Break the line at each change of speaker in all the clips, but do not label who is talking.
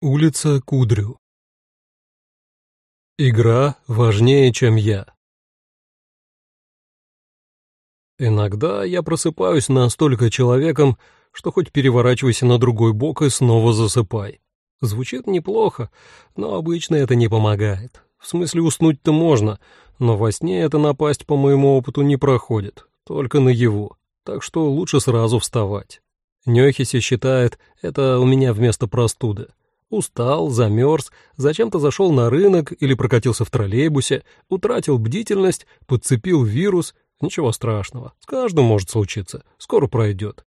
Улица Кудрю. Игра важнее, чем я. Иногда я просыпаюсь настолько человеком, что хоть переворачивайся на другой бок и снова засыпай. Звучит неплохо, но обычно это не помогает. В смысле, уснуть-то можно, но во сне эта напасть, по моему опыту, не проходит, только наяву, так что лучше сразу вставать. Нёхиси считает, это у меня вместо простуды. Устал, замерз, зачем-то зашел на рынок или прокатился в троллейбусе, утратил бдительность, подцепил вирус. Ничего страшного, с каждым может случиться, скоро пройдет.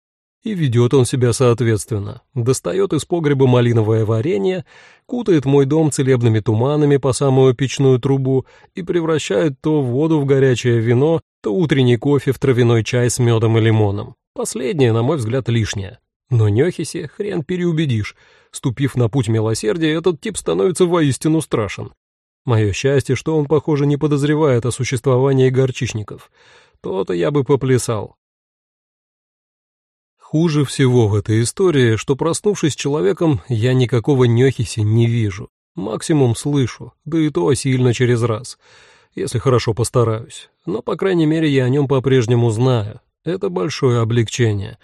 И ведет он себя соответственно. Достает из погреба малиновое варенье, кутает мой дом целебными туманами по самую печную трубу и превращает то воду в горячее вино, то утренний кофе в травяной чай с медом и лимоном. Последнее, на мой взгляд, лишнее. Но Нехисе хрен переубедишь. Ступив на путь милосердия, этот тип становится воистину страшен. Мое счастье, что он, похоже, не подозревает о существовании горчичников. То-то я бы поплясал. Хуже всего в этой истории, что, проснувшись человеком, я никакого Нехиси не вижу. Максимум слышу, да и то сильно через раз, если хорошо постараюсь. Но, по крайней мере, я о нем по-прежнему знаю. Это большое облегчение.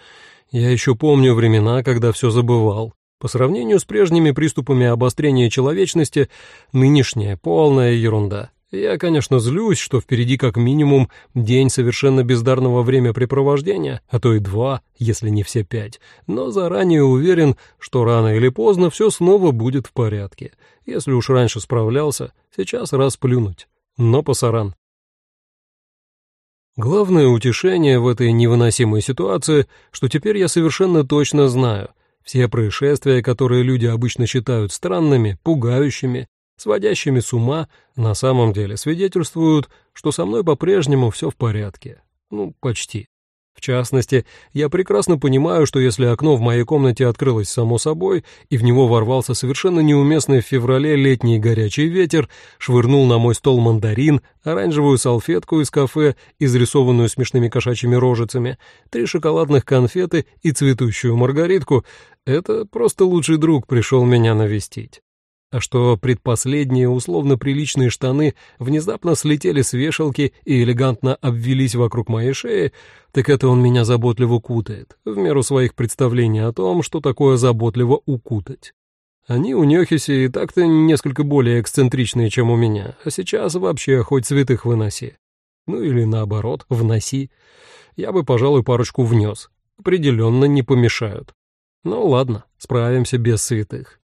Я еще помню времена, когда все забывал. По сравнению с прежними приступами обострения человечности, нынешняя полная ерунда. Я, конечно, злюсь, что впереди как минимум день совершенно бездарного времяпрепровождения, а то и два, если не все пять, но заранее уверен, что рано или поздно все снова будет в порядке. Если уж раньше справлялся, сейчас расплюнуть. Но пасаран. Главное утешение в этой невыносимой ситуации, что теперь я совершенно точно знаю, все происшествия, которые люди обычно считают странными, пугающими, сводящими с ума, на самом деле свидетельствуют, что со мной по-прежнему все в порядке. Ну, почти. В частности, я прекрасно понимаю, что если окно в моей комнате открылось само собой, и в него ворвался совершенно неуместный в феврале летний горячий ветер, швырнул на мой стол мандарин, оранжевую салфетку из кафе, изрисованную смешными кошачьими рожицами, три шоколадных конфеты и цветущую маргаритку, это просто лучший друг пришел меня навестить а что предпоследние условно приличные штаны внезапно слетели с вешалки и элегантно обвелись вокруг моей шеи, так это он меня заботливо кутает, в меру своих представлений о том, что такое заботливо укутать. Они у Нёхиси и так-то несколько более эксцентричные, чем у меня, а сейчас вообще хоть святых выноси. Ну или наоборот, вноси. Я бы, пожалуй, парочку внес. Определенно не помешают. Ну ладно, справимся без святых.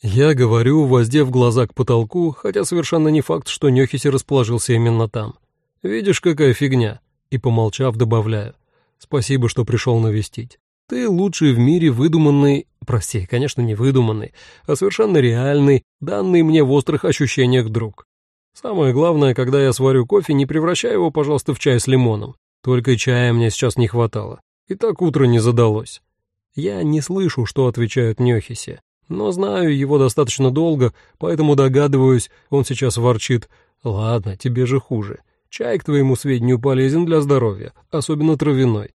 Я говорю, воздев глаза к потолку, хотя совершенно не факт, что Нёхиси расположился именно там. Видишь, какая фигня? И, помолчав, добавляю. Спасибо, что пришел навестить. Ты лучший в мире выдуманный, прости, конечно, не выдуманный, а совершенно реальный, данный мне в острых ощущениях друг. Самое главное, когда я сварю кофе, не превращай его, пожалуйста, в чай с лимоном. Только чая мне сейчас не хватало. И так утро не задалось. Я не слышу, что отвечают Нёхиси. Но знаю его достаточно долго, поэтому догадываюсь, он сейчас ворчит. «Ладно, тебе же хуже. Чай, к твоему сведению, полезен для здоровья, особенно травяной.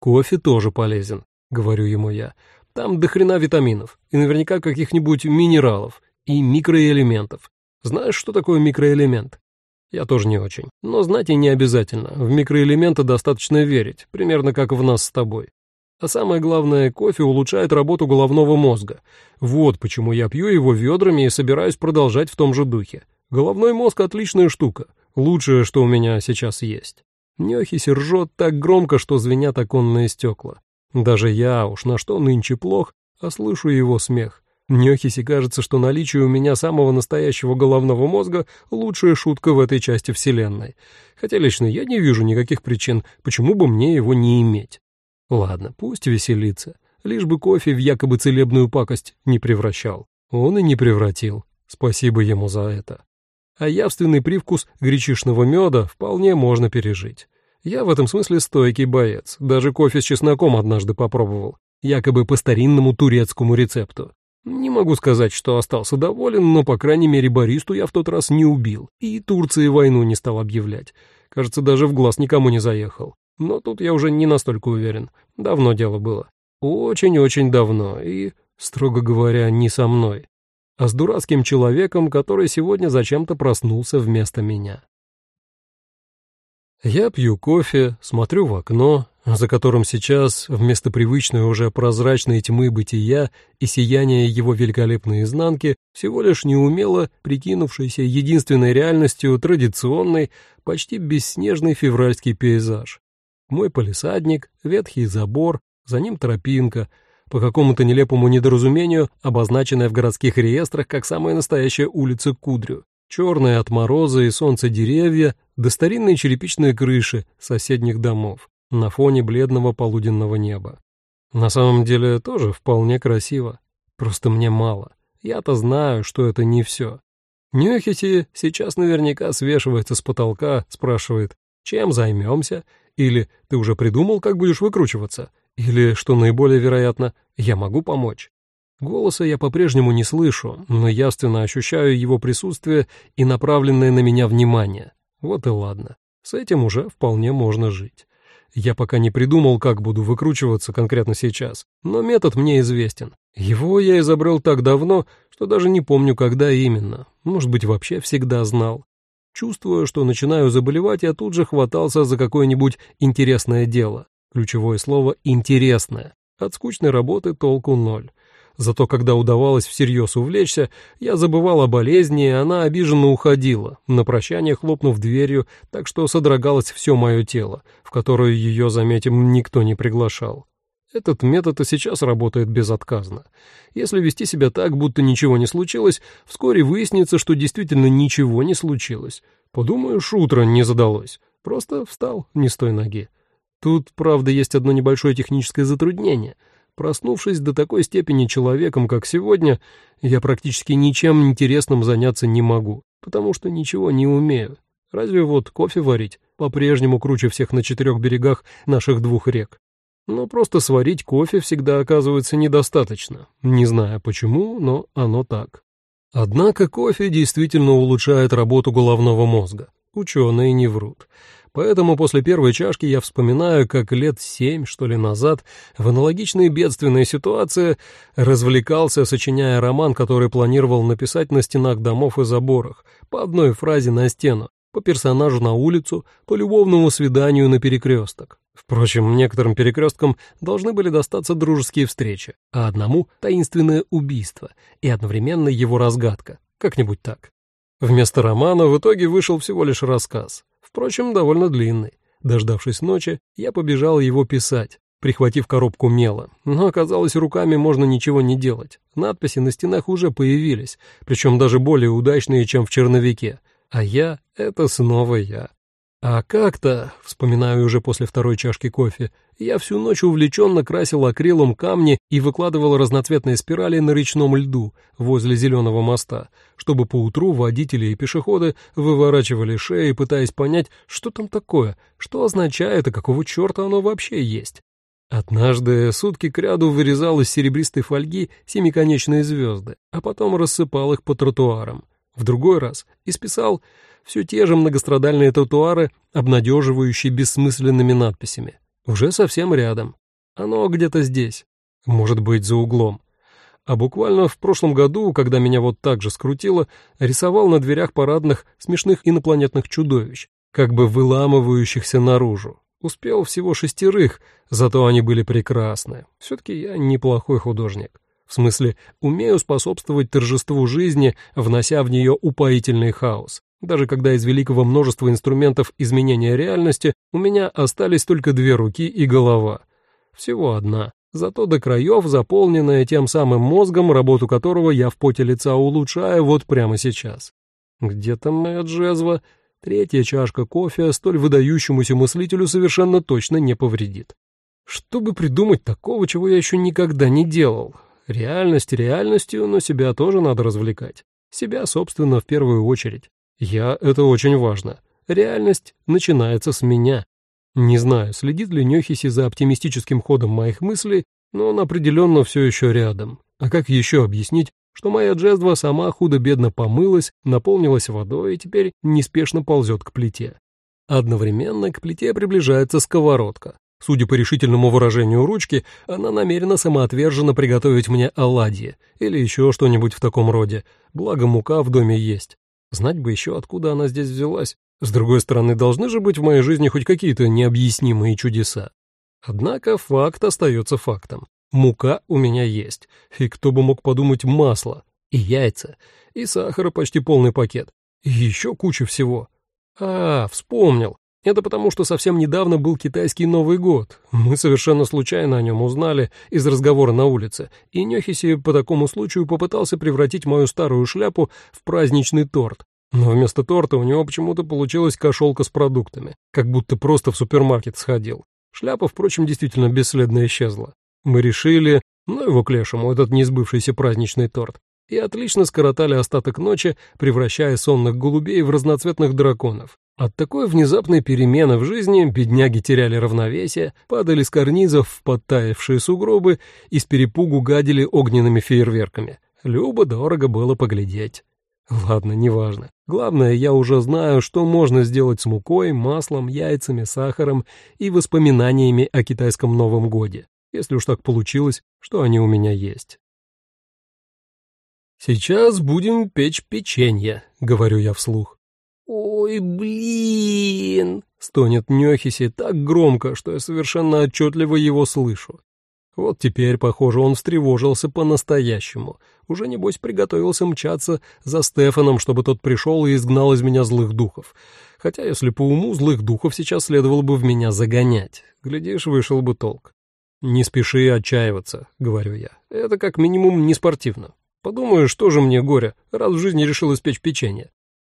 Кофе тоже полезен», — говорю ему я. «Там до хрена витаминов, и наверняка каких-нибудь минералов и микроэлементов. Знаешь, что такое микроэлемент?» Я тоже не очень. Но знать и не обязательно. В микроэлементы достаточно верить, примерно как в нас с тобой. А самое главное, кофе улучшает работу головного мозга. Вот почему я пью его ведрами и собираюсь продолжать в том же духе. Головной мозг — отличная штука. Лучшее, что у меня сейчас есть. Нехиси ржет так громко, что звенят оконные стекла. Даже я, уж на что нынче плох, а слышу его смех. Нехиси кажется, что наличие у меня самого настоящего головного мозга — лучшая шутка в этой части Вселенной. Хотя лично я не вижу никаких причин, почему бы мне его не иметь. Ладно, пусть веселится, лишь бы кофе в якобы целебную пакость не превращал. Он и не превратил. Спасибо ему за это. А явственный привкус гречишного меда вполне можно пережить. Я в этом смысле стойкий боец. Даже кофе с чесноком однажды попробовал, якобы по старинному турецкому рецепту. Не могу сказать, что остался доволен, но, по крайней мере, баристу я в тот раз не убил и Турции войну не стал объявлять. Кажется, даже в глаз никому не заехал. Но тут я уже не настолько уверен. Давно дело было. Очень-очень давно. И Строго говоря, не со мной, а с дурацким человеком, который сегодня зачем-то проснулся вместо меня. Я пью кофе, смотрю в окно, за которым сейчас, вместо привычной уже прозрачной тьмы бытия и сияния его великолепной изнанки, всего лишь неумело прикинувшийся единственной реальностью традиционный, почти бесснежный февральский пейзаж. Мой полисадник, ветхий забор, за ним тропинка, по какому-то нелепому недоразумению, обозначенная в городских реестрах как самая настоящая улица Кудрю, черные от мороза и солнца деревья да старинные черепичные крыши соседних домов на фоне бледного полуденного неба. На самом деле тоже вполне красиво, просто мне мало. Я-то знаю, что это не все. Нюхити сейчас наверняка свешивается с потолка, спрашивает, чем займемся, или ты уже придумал, как будешь выкручиваться, или, что наиболее вероятно, я могу помочь. Голоса я по-прежнему не слышу, но явственно ощущаю его присутствие и направленное на меня внимание. Вот и ладно, с этим уже вполне можно жить. Я пока не придумал, как буду выкручиваться конкретно сейчас, но метод мне известен. Его я изобрел так давно, что даже не помню, когда именно. Может быть, вообще всегда знал. Чувствуя, что начинаю заболевать, я тут же хватался за какое-нибудь интересное дело. Ключевое слово «интересное». От скучной работы толку ноль. Зато когда удавалось всерьез увлечься, я забывал о болезни, и она обиженно уходила, на прощание хлопнув дверью, так что содрогалось все мое тело, в которое ее, заметим, никто не приглашал. Этот метод и сейчас работает безотказно. Если вести себя так, будто ничего не случилось, вскоре выяснится, что действительно ничего не случилось. Подумаешь, утро не задалось. Просто встал не с той ноги. Тут, правда, есть одно небольшое техническое затруднение — Проснувшись до такой степени человеком, как сегодня, я практически ничем интересным заняться не могу, потому что ничего не умею. Разве вот кофе варить по-прежнему круче всех на четырех берегах наших двух рек. Но просто сварить кофе всегда оказывается недостаточно. Не знаю почему, но оно так. Однако кофе действительно улучшает работу головного мозга. Ученые не врут. Поэтому после первой чашки я вспоминаю, как лет семь, что ли, назад в аналогичной бедственной ситуации развлекался, сочиняя роман, который планировал написать на стенах домов и заборах, по одной фразе на стену, по персонажу на улицу, по любовному свиданию на перекресток. Впрочем, некоторым перекресткам должны были достаться дружеские встречи, а одному — таинственное убийство и одновременно его разгадка, как-нибудь так. Вместо романа в итоге вышел всего лишь рассказ, впрочем, довольно длинный. Дождавшись ночи, я побежал его писать, прихватив коробку мела, но оказалось, руками можно ничего не делать. Надписи на стенах уже появились, причем даже более удачные, чем в черновике. А я — это снова я. А как-то, вспоминаю уже после второй чашки кофе, я всю ночь увлеченно красил акрилом камни и выкладывал разноцветные спирали на речном льду возле зеленого моста, чтобы поутру водители и пешеходы выворачивали шеи, пытаясь понять, что там такое, что означает и какого черта оно вообще есть. Однажды сутки кряду вырезал из серебристой фольги семиконечные звезды, а потом рассыпал их по тротуарам. В другой раз исписал все те же многострадальные тротуары, обнадеживающие бессмысленными надписями. Уже совсем рядом. Оно где-то здесь. Может быть, за углом. А буквально в прошлом году, когда меня вот так же скрутило, рисовал на дверях парадных смешных инопланетных чудовищ, как бы выламывающихся наружу. Успел всего шестерых, зато они были прекрасны. Все-таки я неплохой художник. В смысле, умею способствовать торжеству жизни, внося в нее упоительный хаос. Даже когда из великого множества инструментов изменения реальности у меня остались только две руки и голова. Всего одна, зато до краев заполненная тем самым мозгом, работу которого я в поте лица улучшаю вот прямо сейчас. Где там моя джезва? Третья чашка кофе столь выдающемуся мыслителю совершенно точно не повредит. Чтобы придумать такого, чего я еще никогда не делал. Реальность реальностью, но себя тоже надо развлекать. Себя, собственно, в первую очередь. Я — это очень важно. Реальность начинается с меня. Не знаю, следит ли Нёхиси за оптимистическим ходом моих мыслей, но он определенно все еще рядом. А как еще объяснить, что моя джездва сама худо-бедно помылась, наполнилась водой и теперь неспешно ползет к плите? Одновременно к плите приближается сковородка. Судя по решительному выражению ручки, она намерена самоотверженно приготовить мне оладьи или еще что-нибудь в таком роде, благо мука в доме есть. Знать бы еще, откуда она здесь взялась. С другой стороны, должны же быть в моей жизни хоть какие-то необъяснимые чудеса. Однако факт остается фактом. Мука у меня есть, и кто бы мог подумать масло, и яйца, и сахара почти полный пакет, и еще куча всего. А, вспомнил. Это потому, что совсем недавно был китайский Новый год. Мы совершенно случайно о нем узнали из разговора на улице, и Нехиси по такому случаю попытался превратить мою старую шляпу в праздничный торт. Но вместо торта у него почему-то получилась кошелка с продуктами, как будто просто в супермаркет сходил. Шляпа, впрочем, действительно бесследно исчезла. Мы решили, ну его к лешему, этот несбывшийся праздничный торт, и отлично скоротали остаток ночи, превращая сонных голубей в разноцветных драконов. От такой внезапной перемены в жизни бедняги теряли равновесие, падали с карнизов в подтаявшие сугробы и с перепугу гадили огненными фейерверками. Любо-дорого было поглядеть. Ладно, неважно. Главное, я уже знаю, что можно сделать с мукой, маслом, яйцами, сахаром и воспоминаниями о китайском Новом Годе, если уж так получилось, что они у меня есть. «Сейчас будем печь печенье», — говорю я вслух.
«Ой, блин!»
— стонет Нёхиси так громко, что я совершенно отчетливо его слышу. Вот теперь, похоже, он встревожился по-настоящему. Уже, небось, приготовился мчаться за Стефаном, чтобы тот пришел и изгнал из меня злых духов. Хотя, если по уму, злых духов сейчас следовало бы в меня загонять. Глядишь, вышел бы толк. «Не спеши отчаиваться», — говорю я. «Это как минимум не спортивно. Подумаю, что же мне горе, раз в жизни решил испечь печенье.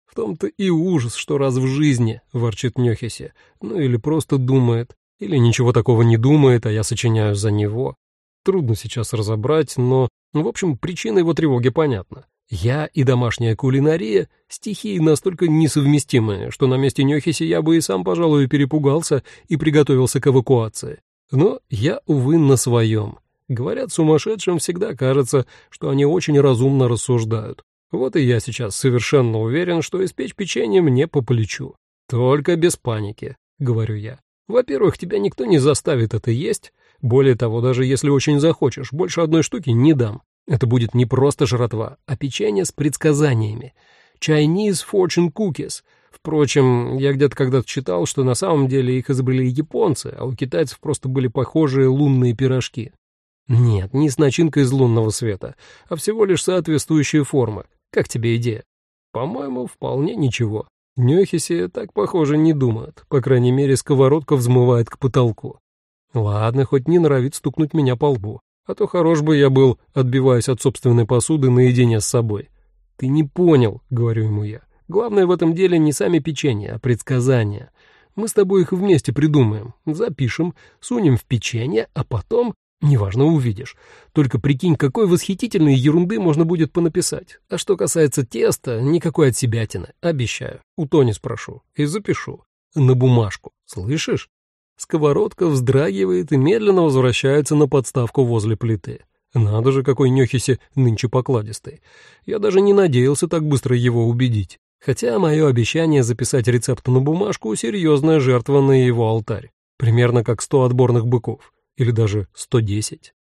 В том-то и ужас, что раз в жизни, ворчит Нёхиси, ну или просто думает, или ничего такого не думает, а я сочиняю за него. Трудно сейчас разобрать, но, в общем, причина его тревоги понятна. Я и домашняя кулинария — стихии настолько несовместимые, что на месте Нёхиси я бы и сам, пожалуй, перепугался и приготовился к эвакуации. Но я, увы, на своем. Говорят, сумасшедшим всегда кажется, что они очень разумно рассуждают. Вот и я сейчас совершенно уверен, что испечь печенье мне по плечу. Только без паники, говорю я. Во-первых, тебя никто не заставит это есть. Более того, даже если очень захочешь, больше одной штуки не дам. Это будет не просто жратва, а печенье с предсказаниями. Chinese fortune cookies. Впрочем, я где-то когда-то читал, что на самом деле их изобрели японцы, а у китайцев просто были похожие лунные пирожки. Нет, не с начинкой из лунного света, а всего лишь соответствующие формы, как тебе идея? По-моему, вполне ничего. Нёхиси так, похоже, не думает. По крайней мере, сковородка взмывает к потолку. Ладно, хоть не нравит стукнуть меня по лбу. А то хорош бы я был, отбиваясь от собственной посуды наедине с собой. «Ты не понял», — говорю ему я. «Главное в этом деле не сами печенья, а предсказания. Мы с тобой их вместе придумаем, запишем, сунем в печенье, а потом Неважно, увидишь. Только прикинь, какой восхитительной ерунды можно будет понаписать. А что касается теста, никакой отсебятины, обещаю. У Тони спрошу и запишу. На бумажку, слышишь? Сковородка вздрагивает и медленно возвращается на подставку возле плиты. Надо же, какой Нёхиси нынче покладистый. Я даже не надеялся так быстро его убедить. Хотя мое обещание записать рецепт на бумажку — серьезная жертва на его алтарь. Примерно как сто отборных быков или даже 110.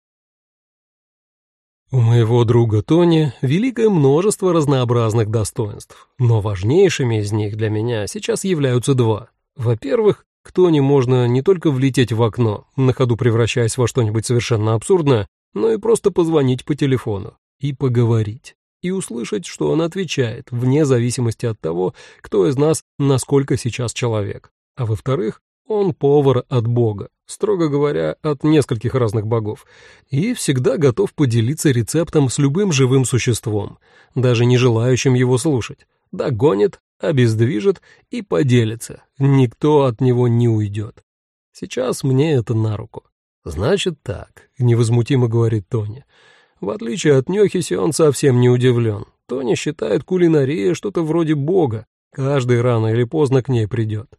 У моего друга Тони великое множество разнообразных достоинств, но важнейшими из них для меня сейчас являются два. Во-первых, к Тони можно не только влететь в окно, на ходу превращаясь во что-нибудь совершенно абсурдное, но и просто позвонить по телефону и поговорить, и услышать, что он отвечает, вне зависимости от того, кто из нас насколько сейчас человек. А во-вторых, он повар от Бога, строго говоря, от нескольких разных богов, и всегда готов поделиться рецептом с любым живым существом, даже не желающим его слушать. Догонит, обездвижит и поделится. Никто от него не уйдет. Сейчас мне это на руку. Значит так, невозмутимо говорит Тони. В отличие от Нёхиси, он совсем не удивлен. Тони считает кулинария что-то вроде бога. Каждый рано или поздно к ней придет.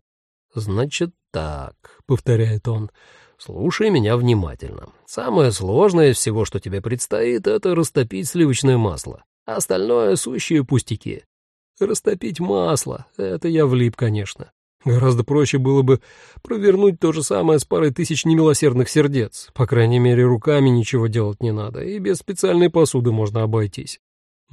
Значит так», — повторяет он, — «слушай меня внимательно. Самое сложное из всего, что тебе предстоит, это растопить сливочное масло. Остальное — сущие пустяки. Растопить масло — это я влип, конечно. Гораздо проще было бы провернуть то же самое с парой тысяч немилосердных сердец. По крайней мере, руками ничего делать не надо, и без специальной посуды можно обойтись.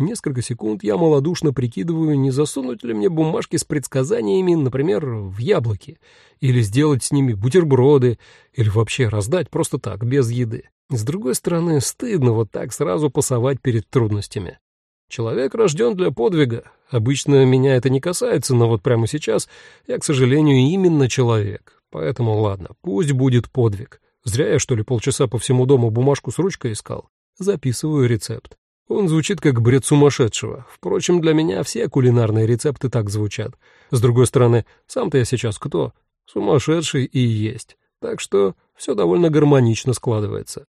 Несколько секунд я малодушно прикидываю, не засунуть ли мне бумажки с предсказаниями, например, в яблоки, или сделать с ними бутерброды, или вообще раздать просто так, без еды. С другой стороны, стыдно вот так сразу пасовать перед трудностями. Человек рожден для подвига. Обычно меня это не касается, но вот прямо сейчас я, к сожалению, именно человек. Поэтому ладно, пусть будет подвиг. Зря я, что ли, полчаса по всему дому бумажку с ручкой искал. Записываю рецепт. Он звучит как бред сумасшедшего. Впрочем, для меня все кулинарные рецепты так звучат. С другой стороны, сам-то я сейчас кто? Сумасшедший и есть. Так что все довольно гармонично складывается.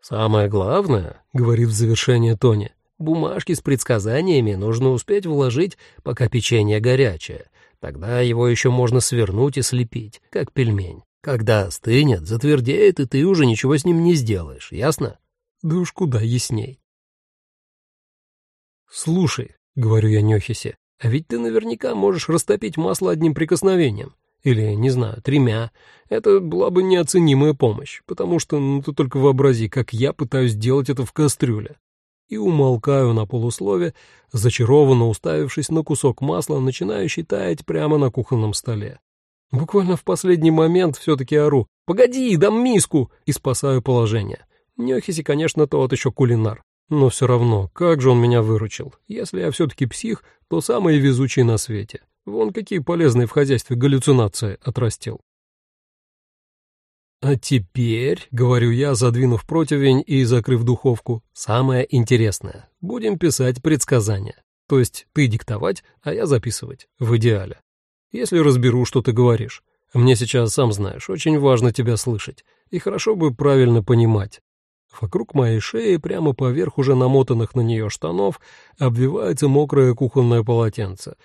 «Самое главное», — говорит в завершение Тони, — Бумажки с предсказаниями нужно успеть вложить, пока печенье горячее. Тогда его еще можно свернуть и слепить, как пельмень. Когда остынет, затвердеет, и ты уже ничего с ним не сделаешь, ясно? Да уж куда ясней. «Слушай», — говорю я Нехисе, — «а ведь ты наверняка можешь растопить масло одним прикосновением. Или, не знаю, тремя. Это была бы неоценимая помощь, потому что, ну, ты только вообрази, как я пытаюсь делать это в кастрюле и умолкаю на полуслове, зачарованно уставившись на кусок масла, начинающий таять прямо на кухонном столе. Буквально в последний момент все-таки ору «Погоди, дам миску!» и спасаю положение. Нехиси, конечно, тот еще кулинар. Но все равно, как же он меня выручил. Если я все-таки псих, то самый везучий на свете. Вон какие полезные в хозяйстве галлюцинации отрастил. «А теперь, — говорю я, задвинув противень и закрыв духовку, — самое интересное. Будем писать предсказания. То есть ты диктовать, а я записывать. В идеале. Если разберу, что ты говоришь. Мне сейчас, сам знаешь, очень важно тебя слышать. И хорошо бы правильно понимать. Вокруг моей шеи, прямо поверх уже намотанных на нее штанов, обвивается мокрое кухонное полотенце.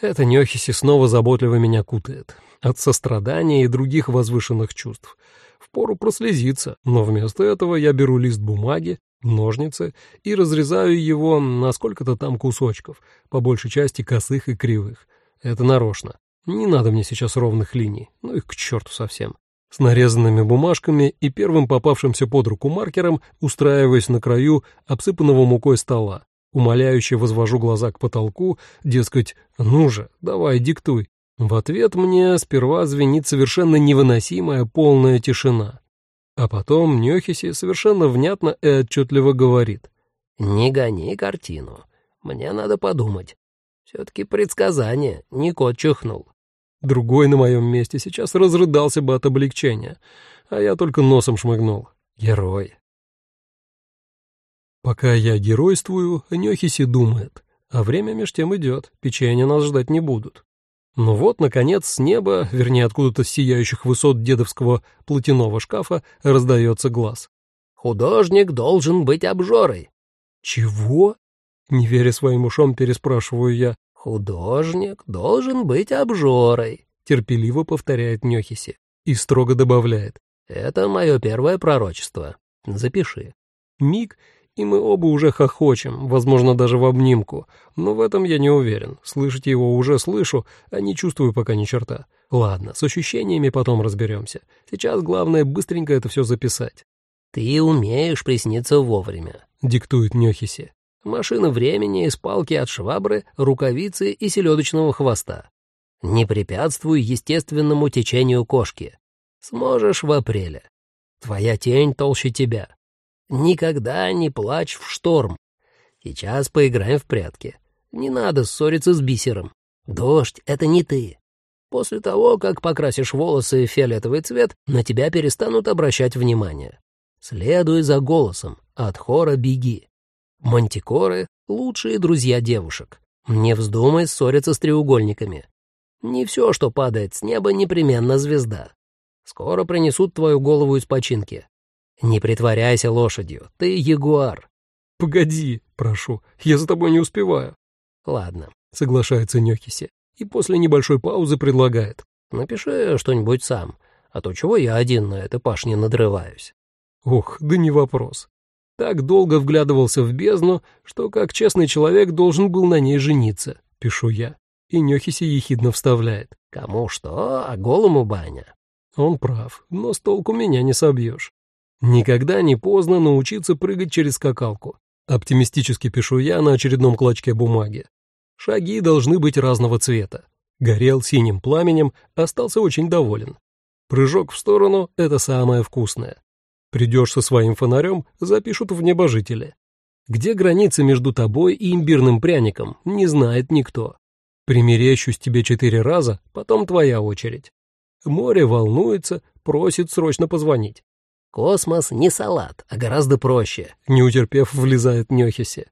Это Нехиси снова заботливо меня кутает. От сострадания и других возвышенных чувств. Впору прослезиться, но вместо этого я беру лист бумаги, ножницы и разрезаю его на сколько-то там кусочков, по большей части косых и кривых. Это нарочно. Не надо мне сейчас ровных линий, ну их к черту совсем. С нарезанными бумажками и первым попавшимся под руку маркером устраиваясь на краю обсыпанного мукой стола. Умоляюще возвожу глаза к потолку, дескать, ну же, давай, диктуй. В ответ мне сперва звенит совершенно невыносимая полная тишина. А потом Нёхиси совершенно внятно и отчетливо говорит. «Не гони картину. Мне надо подумать. Все-таки предсказание, не кот чихнул». Другой на моем месте сейчас разрыдался бы от облегчения, а я только носом шмыгнул. Герой. Пока я геройствую, Нёхиси думает, а время меж тем идет, печенья нас ждать не будут. Ну вот, наконец, с неба, вернее, откуда-то с сияющих высот дедовского платяного шкафа, раздается глаз. «Художник должен быть обжорой». «Чего?» — не веря своим ушам, переспрашиваю я. «Художник должен быть обжорой», — терпеливо повторяет Нёхиси и строго добавляет. «Это мое первое пророчество. Запиши». Миг, и мы оба уже хохочем, возможно, даже в обнимку, но в этом я не уверен. Слышать его уже слышу, а не чувствую пока ни черта. Ладно, с ощущениями потом разберемся. Сейчас главное быстренько это все записать. «Ты умеешь присниться вовремя», — диктует Нёхиси. «Машина времени из палки от швабры, рукавицы и селедочного хвоста. Не препятствуй естественному течению кошки. Сможешь в апреле. Твоя тень толще тебя. Никогда не плачь в шторм. Сейчас поиграем в прятки. Не надо ссориться с бисером. Дождь — это не ты. После того, как покрасишь волосы в фиолетовый цвет, на тебя перестанут обращать внимание. Следуй за голосом, от хора беги. Мантикоры — лучшие друзья девушек. Не вздумай ссориться с треугольниками. Не все, что падает с неба, непременно звезда. Скоро принесут твою голову из починки. «Не притворяйся лошадью, ты ягуар». «Погоди, прошу, я за тобой не успеваю».
«Ладно», —
соглашается Нёкиси, и после небольшой паузы предлагает.
«Напиши что-нибудь сам, а то чего я один на этой пашне надрываюсь?»
Ох, да не вопрос. Так долго вглядывался в бездну, что как честный человек должен был на ней жениться, пишу я. и Нёхиси ехидно вставляет.
«Кому что, а голому баня».
Он прав, но с толку меня не собьешь. Никогда не поздно научиться прыгать через скакалку. Оптимистически пишу я на очередном клочке бумаги. Шаги должны быть разного цвета. Горел синим пламенем, остался очень доволен. Прыжок в сторону — это самое вкусное. Придешь со своим фонарем, запишут в небожители. Где граница между тобой и имбирным пряником, не знает никто. Примерещусь тебе четыре раза, потом твоя очередь. Море волнуется, просит срочно позвонить.
Космос не салат, а гораздо проще.
Не утерпев, влезает Нёхиси.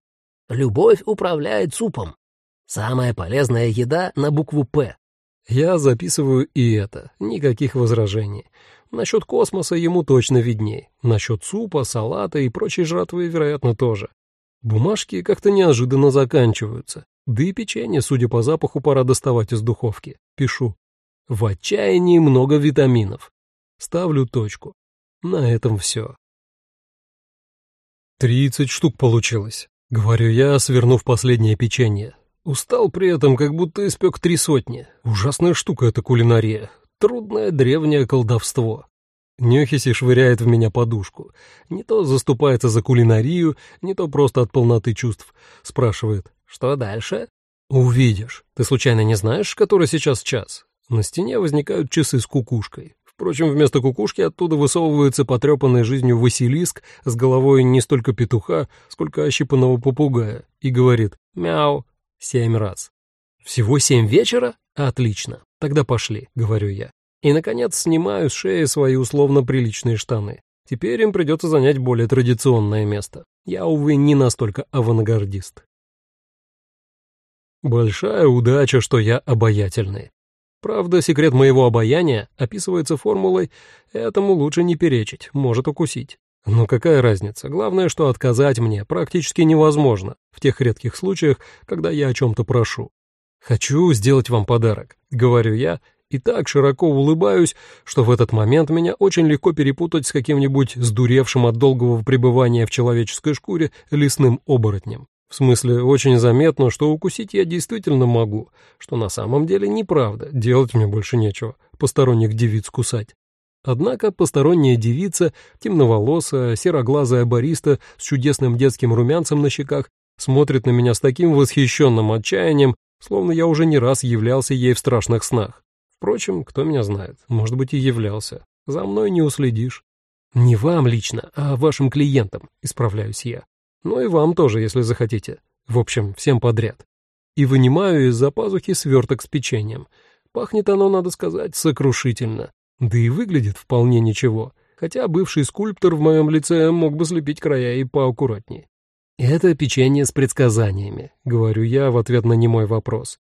Любовь управляет супом. Самая полезная еда на букву «П».
Я записываю и это, никаких возражений. Насчет космоса ему точно видней. Насчет супа, салата и прочей жратвы, вероятно, тоже. Бумажки как-то неожиданно заканчиваются. Да и печенье, судя по запаху, пора доставать из духовки. Пишу. В отчаянии много витаминов. Ставлю точку. На этом все. «Тридцать штук получилось», — говорю я, свернув последнее печенье. Устал при этом, как будто испек три сотни. Ужасная штука эта кулинария. Трудное древнее колдовство. Нехиси швыряет в меня подушку. Не то заступается за кулинарию, не то просто от полноты чувств. Спрашивает,
что дальше?
Увидишь. Ты случайно не знаешь, который сейчас час? На стене возникают часы с кукушкой. Впрочем, вместо кукушки оттуда высовывается потрепанный жизнью Василиск с головой не столько петуха, сколько ощипанного попугая, и говорит «Мяу» семь раз. «Всего семь вечера? Отлично. Тогда пошли», — говорю я. И, наконец, снимаю с шеи свои условно приличные штаны. Теперь им придется занять более традиционное место. Я, увы, не настолько авангардист. Большая удача, что я обаятельный. Правда, секрет моего обаяния описывается формулой «этому лучше не перечить, может укусить». Но какая разница? Главное, что отказать мне практически невозможно в тех редких случаях, когда я о чем-то прошу. «Хочу сделать вам подарок», — говорю я, и так широко улыбаюсь, что в этот момент меня очень легко перепутать с каким-нибудь сдуревшим от долгого пребывания в человеческой шкуре лесным оборотнем. В смысле, очень заметно, что укусить я действительно могу, что на самом деле неправда, делать мне больше нечего, посторонних девиц кусать. Однако посторонняя девица, темноволосая, сероглазая бариста с чудесным детским румянцем на щеках, смотрит на меня с таким восхищенным отчаянием, словно я уже не раз являлся ей в страшных снах. Впрочем, кто меня знает, может быть и являлся. За мной не уследишь. Не вам лично, а вашим клиентам, исправляюсь я. Ну и вам тоже, если захотите. В общем, всем подряд. И вынимаю из-за пазухи сверток с печеньем. Пахнет оно, надо сказать, сокрушительно. Да и выглядит вполне ничего, хотя бывший скульптор в моем лице мог бы слепить края и поаккуратнее. «Это печенье с предсказаниями», — говорю я в ответ на немой вопрос.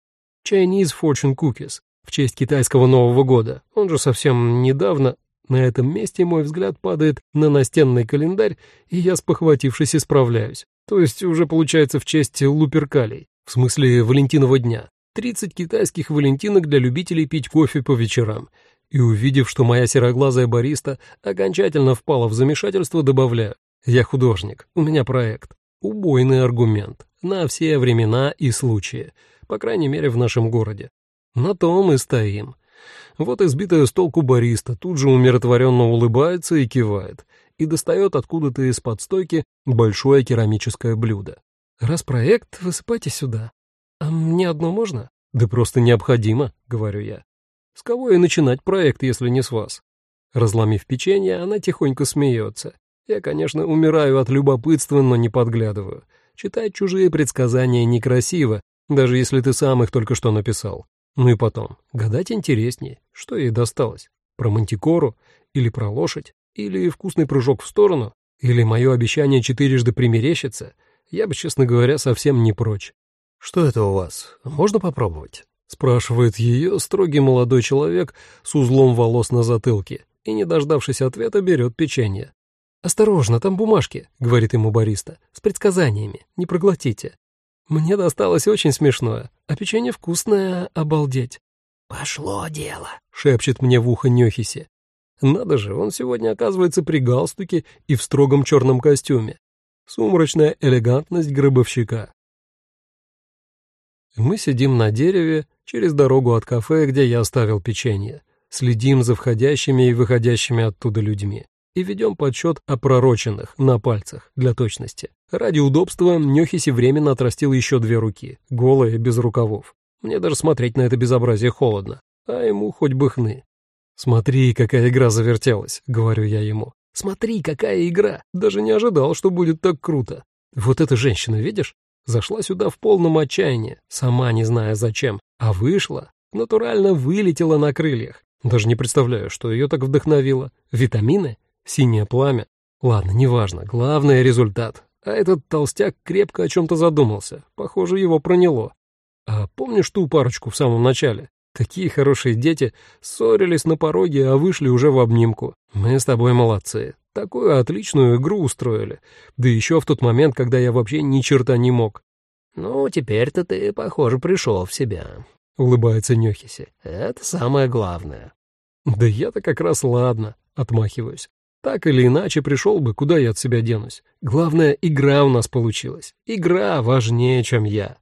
«Chinese fortune cookies, в честь китайского Нового года. Он же совсем недавно на этом месте мой взгляд падает на настенный календарь, и я, спохватившись, исправляюсь. То есть уже получается в честь Луперкалей, в смысле Валентинова дня. 30 китайских валентинок для любителей пить кофе по вечерам. И увидев, что моя сероглазая бариста окончательно впала в замешательство, добавляю. Я художник, у меня проект. Убойный аргумент. На все времена и случаи. По крайней мере, в нашем городе. На том и стоим. Вот избитая с толку бариста тут же умиротворенно улыбается и кивает, и достает откуда-то из-под стойки большое керамическое блюдо. «Раз проект, высыпайте сюда. А мне одно можно?» «Да просто необходимо», — говорю я. «С кого и начинать проект, если не с вас?» Разломив печенье, она тихонько смеется. Я, конечно, умираю от любопытства, но не подглядываю. Читать чужие предсказания некрасиво, даже если ты сам их только что написал. Ну и потом, гадать интереснее, что ей досталось. Про мантикору, или про лошадь, или вкусный прыжок в сторону, или мое обещание четырежды примерещиться, я бы, честно говоря, совсем не прочь. «Что это у вас? Можно попробовать?» — спрашивает ее строгий молодой человек с узлом волос на затылке и, не дождавшись ответа, берет печенье. «Осторожно, там бумажки», — говорит ему бариста, — «с предсказаниями, не проглотите». Мне досталось очень смешное, а печенье вкусное, обалдеть.
«Пошло дело», —
шепчет мне в ухо Нёхиси. Надо же, он сегодня оказывается при галстуке и в строгом черном костюме. Сумрачная элегантность гробовщика. Мы сидим на дереве через дорогу от кафе, где я оставил печенье. Следим за входящими и выходящими оттуда людьми. И ведем подсчет опророченных на пальцах, для точности. Ради удобства Нехиси временно отрастил еще две руки, голые, без рукавов. Мне даже смотреть на это безобразие холодно, а ему хоть бы хны. «Смотри, какая игра завертелась», — говорю я ему. «Смотри, какая игра! Даже не ожидал, что будет так круто. Вот эта женщина, видишь? Зашла сюда в полном отчаянии, сама не зная зачем, а вышла, натурально вылетела на крыльях. Даже не представляю, что ее так вдохновило. Витамины? Синее пламя? Ладно, неважно, главное — результат. А этот толстяк крепко о чем-то задумался. Похоже, его проняло. А помнишь ту парочку в самом начале? Такие хорошие дети ссорились на пороге, а вышли уже в обнимку. Мы с тобой молодцы. Такую отличную игру устроили. Да еще в тот момент, когда я вообще ни черта не мог.
«Ну, теперь-то ты, похоже, пришел в себя», —
улыбается Нехиси.
«Это самое главное».
«Да я-то как раз ладно», — отмахиваюсь. «Так или иначе пришел бы, куда я от себя денусь. Главное, игра у нас получилась. Игра важнее, чем я».